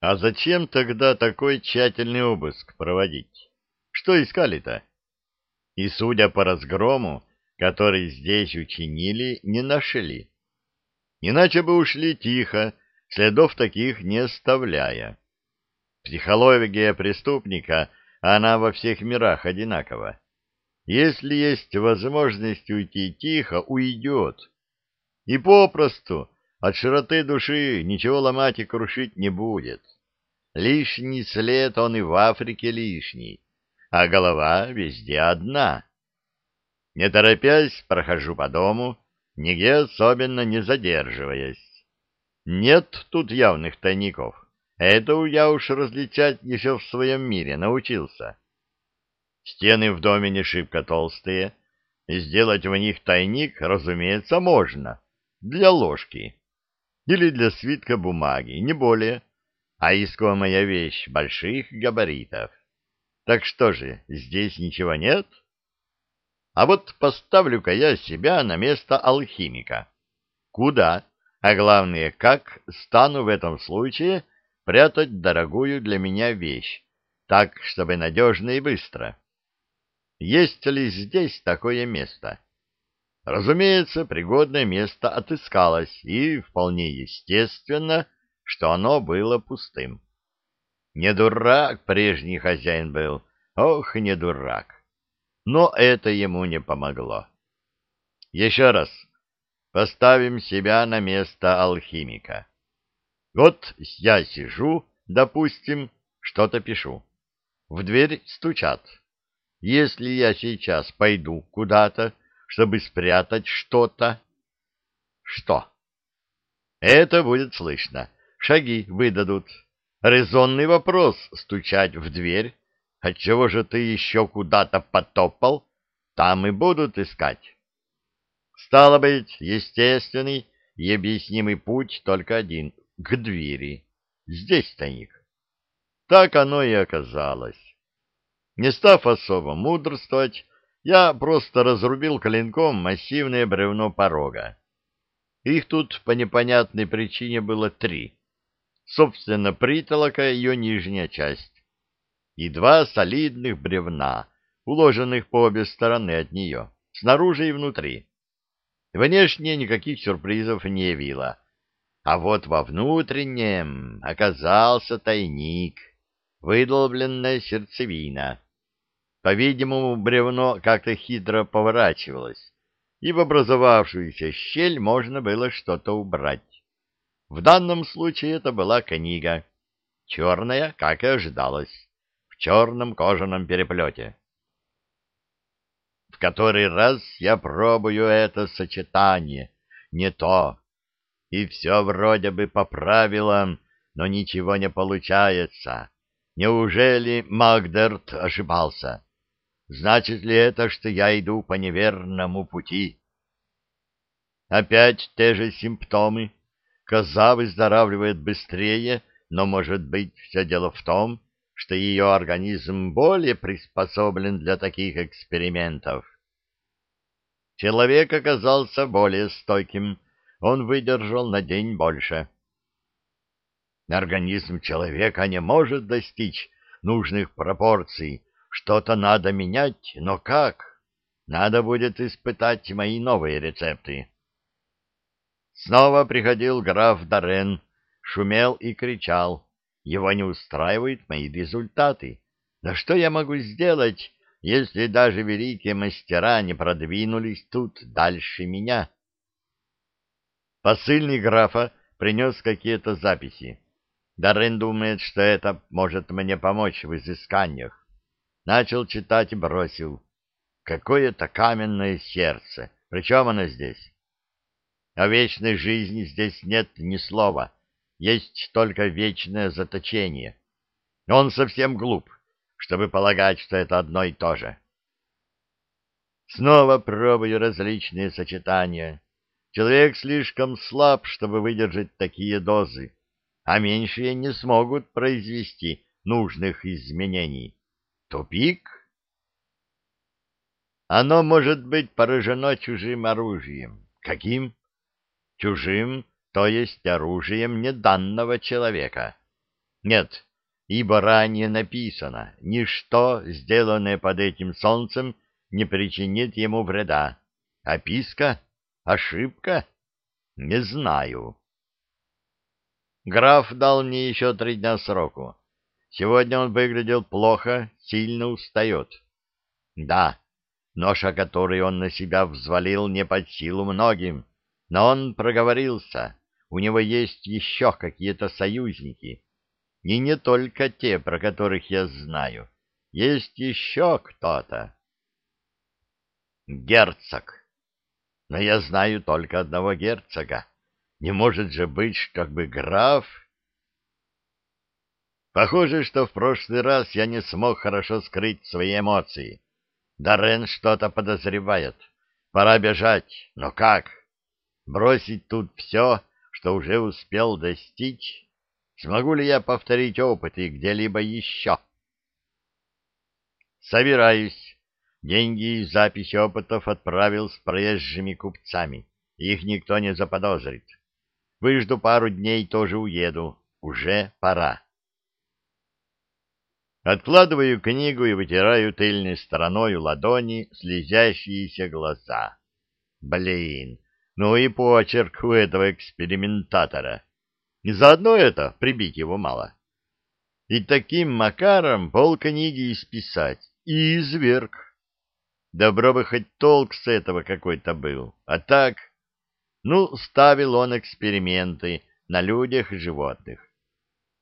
А зачем тогда такой тщательный обыск проводить? Что искали-то? И, судя по разгрому, который здесь учинили, не нашли. Иначе бы ушли тихо, следов таких не оставляя. Психология преступника, она во всех мирах одинакова. Если есть возможность уйти тихо, уйдет. И попросту от широты души ничего ломать и крушить не будет. Лишний след он и в Африке лишний, а голова везде одна. Не торопясь, прохожу по дому, нигде особенно не задерживаясь. Нет тут явных тайников. Это я уж различать еще в своем мире научился. Стены в доме не шибко толстые, и сделать в них тайник, разумеется, можно. Для ложки. Или для свитка бумаги, не более. А искомая вещь больших габаритов. Так что же, здесь ничего нет? А вот поставлю-ка я себя на место алхимика. Куда? А главное, как стану в этом случае прятать дорогую для меня вещь, так, чтобы надежно и быстро. Есть ли здесь такое место? Разумеется, пригодное место отыскалось, и вполне естественно, что оно было пустым. Не дурак прежний хозяин был, ох, не дурак. Но это ему не помогло. Еще раз, поставим себя на место алхимика. Вот я сижу, допустим, что-то пишу. В дверь стучат. Если я сейчас пойду куда-то, чтобы спрятать что-то... Что? Это будет слышно. Шаги выдадут. Резонный вопрос — стучать в дверь. Отчего же ты еще куда-то потопал? Там и будут искать. Стало быть, естественный и объяснимый путь только один — к двери. Здесь тайник. Так оно и оказалось. Не став особо мудрствовать, я просто разрубил клинком массивное бревно порога. Их тут по непонятной причине было три. Собственно, притолока ее нижняя часть. И два солидных бревна, уложенных по обе стороны от нее, снаружи и внутри. Внешне никаких сюрпризов не явило. А вот во внутреннем оказался тайник, выдолбленная сердцевина. По-видимому, бревно как-то хитро поворачивалось, и в образовавшуюся щель можно было что-то убрать. В данном случае это была книга, черная, как и ожидалось, в черном кожаном переплете. В который раз я пробую это сочетание, не то, и все вроде бы по правилам, но ничего не получается. Неужели Магдерт ошибался? Значит ли это, что я иду по неверному пути? Опять те же симптомы. Коза выздоравливает быстрее, но, может быть, все дело в том, что ее организм более приспособлен для таких экспериментов. Человек оказался более стойким, он выдержал на день больше. Организм человека не может достичь нужных пропорций, что-то надо менять, но как? Надо будет испытать мои новые рецепты. Снова приходил граф Дорен, шумел и кричал. Его не устраивают мои результаты. Да что я могу сделать, если даже великие мастера не продвинулись тут дальше меня? Посыльный графа принес какие-то записи. Дорен думает, что это может мне помочь в изысканиях. Начал читать и бросил. Какое-то каменное сердце. Причем оно здесь? О вечной жизни здесь нет ни слова. Есть только вечное заточение. Он совсем глуп, чтобы полагать, что это одно и то же. Снова пробую различные сочетания. Человек слишком слаб, чтобы выдержать такие дозы, а меньшие не смогут произвести нужных изменений. Тупик? Оно может быть поражено чужим оружием. Каким? Чужим, то есть оружием неданного человека. Нет, ибо ранее написано, ничто, сделанное под этим солнцем, не причинит ему вреда. Описка? Ошибка? Не знаю. Граф дал мне еще три дня сроку. Сегодня он выглядел плохо, сильно устает. Да, ноша, который он на себя взвалил, не под силу многим, но он проговорился. У него есть еще какие-то союзники. И не только те, про которых я знаю. Есть еще кто-то. Герцог. Но я знаю только одного герцога. Не может же быть, как бы граф... Похоже, что в прошлый раз я не смог хорошо скрыть свои эмоции. Даррен что-то подозревает. Пора бежать. Но как? Бросить тут все, что уже успел достичь? Смогу ли я повторить опыты где-либо еще? Собираюсь. Деньги и запись опытов отправил с проезжими купцами. Их никто не заподозрит. Выжду пару дней, тоже уеду. Уже пора. Откладываю книгу и вытираю тыльной стороной ладони слезящиеся глаза. Блин, ну и почерк у этого экспериментатора. И заодно это прибить его мало. И таким макаром полкниги исписать. И изверг. Добро бы хоть толк с этого какой-то был. А так... Ну, ставил он эксперименты на людях и животных.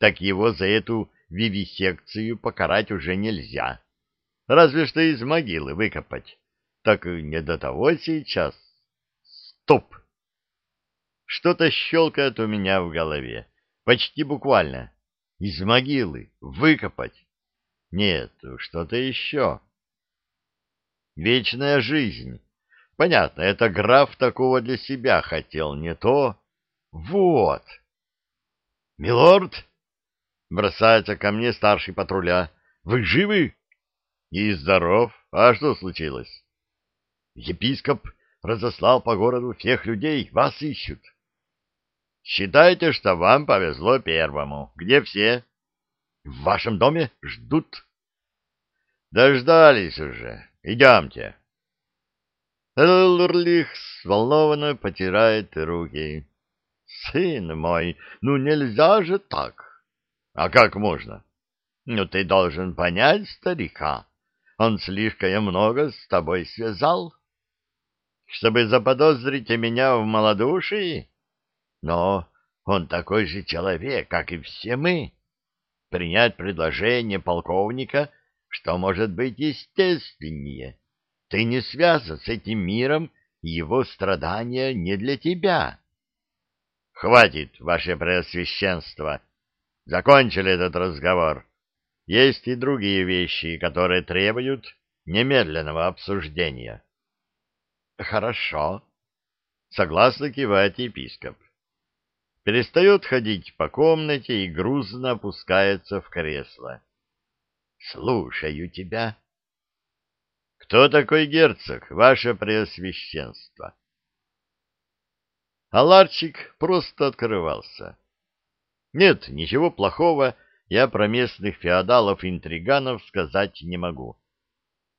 Так его за эту вивисекцию покарать уже нельзя. Разве что из могилы выкопать. Так не до того сейчас. Стоп! Что-то щелкает у меня в голове. Почти буквально. Из могилы выкопать. Нет, что-то еще. Вечная жизнь. Понятно, это граф такого для себя хотел, не то. Вот. Милорд, бросается ко мне старший патруля. Вы живы? И здоров. А что случилось? Епископ разослал по городу всех людей, вас ищут. Считайте, что вам повезло первому. Где все? В вашем доме ждут. Дождались уже. Идемте. Элрлих взволнованно потирает руки. Сын мой, ну нельзя же так. А как можно? Ну ты должен понять старика. Он слишком много с тобой связал. Чтобы заподозрить меня в малодушии? Но он такой же человек, как и все мы. Принять предложение полковника что может быть естественнее? Ты не связан с этим миром, его страдания не для тебя. Хватит, ваше преосвященство. Закончили этот разговор. Есть и другие вещи, которые требуют немедленного обсуждения. Хорошо. Согласно кивает епископ. Перестает ходить по комнате и грузно опускается в кресло. Слушаю тебя. Кто такой герцог, ваше преосвященство? Аларчик просто открывался. Нет, ничего плохого я про местных феодалов-интриганов сказать не могу.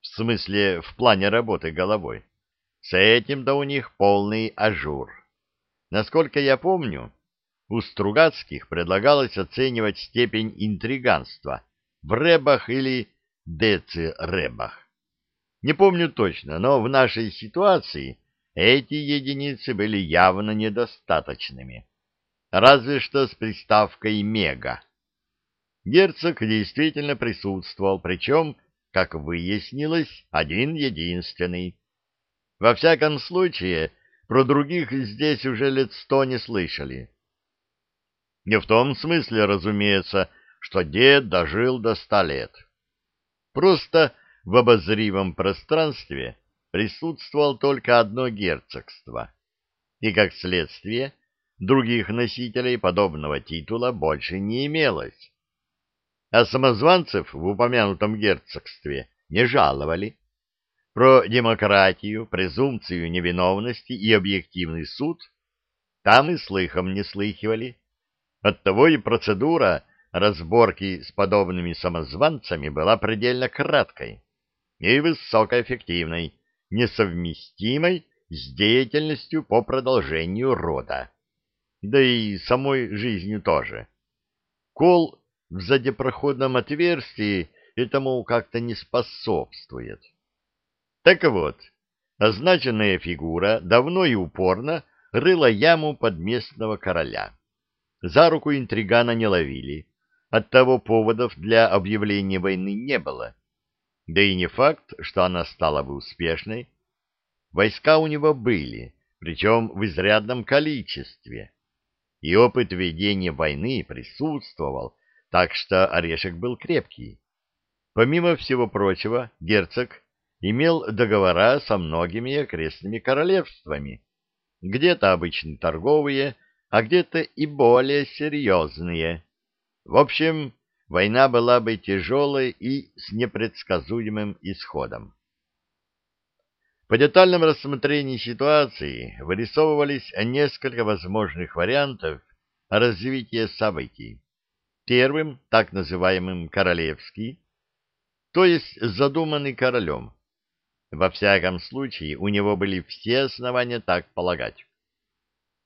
В смысле, в плане работы головой. С этим-то у них полный ажур. Насколько я помню, у Стругацких предлагалось оценивать степень интриганства в рэбах или деци-рэбах. Не помню точно, но в нашей ситуации эти единицы были явно недостаточными. Разве что с приставкой «мега». Герцог действительно присутствовал, причем, как выяснилось, один-единственный. Во всяком случае, про других здесь уже лет сто не слышали. Не в том смысле, разумеется, что дед дожил до ста лет. Просто в обозримом пространстве присутствовал только одно герцогство, и, как следствие, других носителей подобного титула больше не имелось. А самозванцев в упомянутом герцогстве не жаловали. Про демократию, презумпцию невиновности и объективный суд там и слыхом не слыхивали. Оттого и процедура разборки с подобными самозванцами была предельно краткой и высокоэффективной, несовместимой с деятельностью по продолжению рода. Да и самой жизнью тоже. Кол в задепроходном отверстии этому как-то не способствует. Так вот, означенная фигура давно и упорно рыла яму под местного короля. За руку интригана не ловили, оттого поводов для объявления войны не было. Да и не факт, что она стала бы успешной. Войска у него были, причем в изрядном количестве. И опыт ведения войны присутствовал, так что орешек был крепкий. Помимо всего прочего, герцог имел договора со многими окрестными королевствами, где-то обычно торговые, а где-то и более серьезные. В общем, война была бы тяжелой и с непредсказуемым исходом. По детальном рассмотрении ситуации вырисовывались несколько возможных вариантов развития событий. Первым, так называемым королевский, то есть задуманный королем. Во всяком случае, у него были все основания так полагать.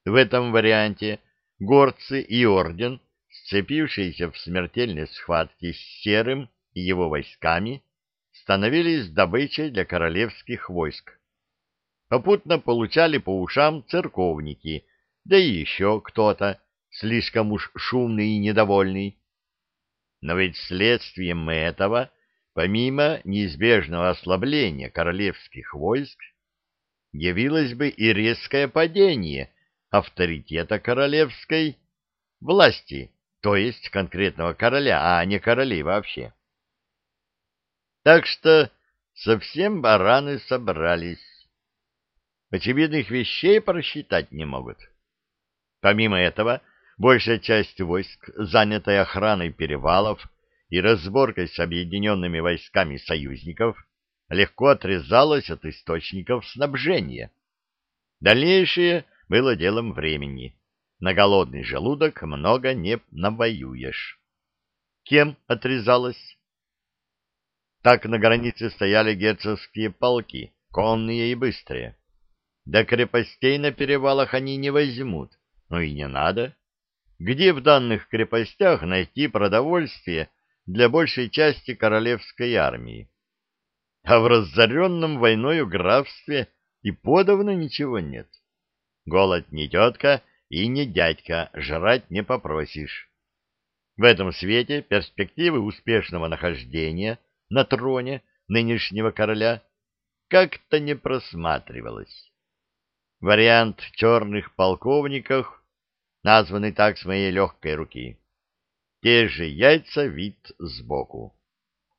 В этом варианте горцы и орден, сцепившиеся в смертельной схватке с Серым и его войсками, становились добычей для королевских войск. Попутно получали по ушам церковники, да и еще кто-то, слишком уж шумный и недовольный. Но ведь следствием этого, помимо неизбежного ослабления королевских войск, явилось бы и резкое падение авторитета королевской власти, то есть конкретного короля, а не королей вообще. Так что совсем бараны собрались. Очевидных вещей просчитать не могут. Помимо этого, большая часть войск, занятая охраной перевалов и разборкой с объединенными войсками союзников, легко отрезалась от источников снабжения. Дальнейшее было делом времени. На голодный желудок много не навоюешь. Кем отрезалась? Так на границе стояли герцогские полки, конные и быстрые. До крепостей на перевалах они не возьмут, но и не надо. Где в данных крепостях найти продовольствие для большей части королевской армии? А в разоренном войною графстве и подавно ничего нет. Голод не тетка и не дядька, жрать не попросишь. В этом свете перспективы успешного нахождения на троне нынешнего короля как-то не просматривалось. Вариант черных полковников, названный так с моей легкой руки. Те же яйца вид сбоку.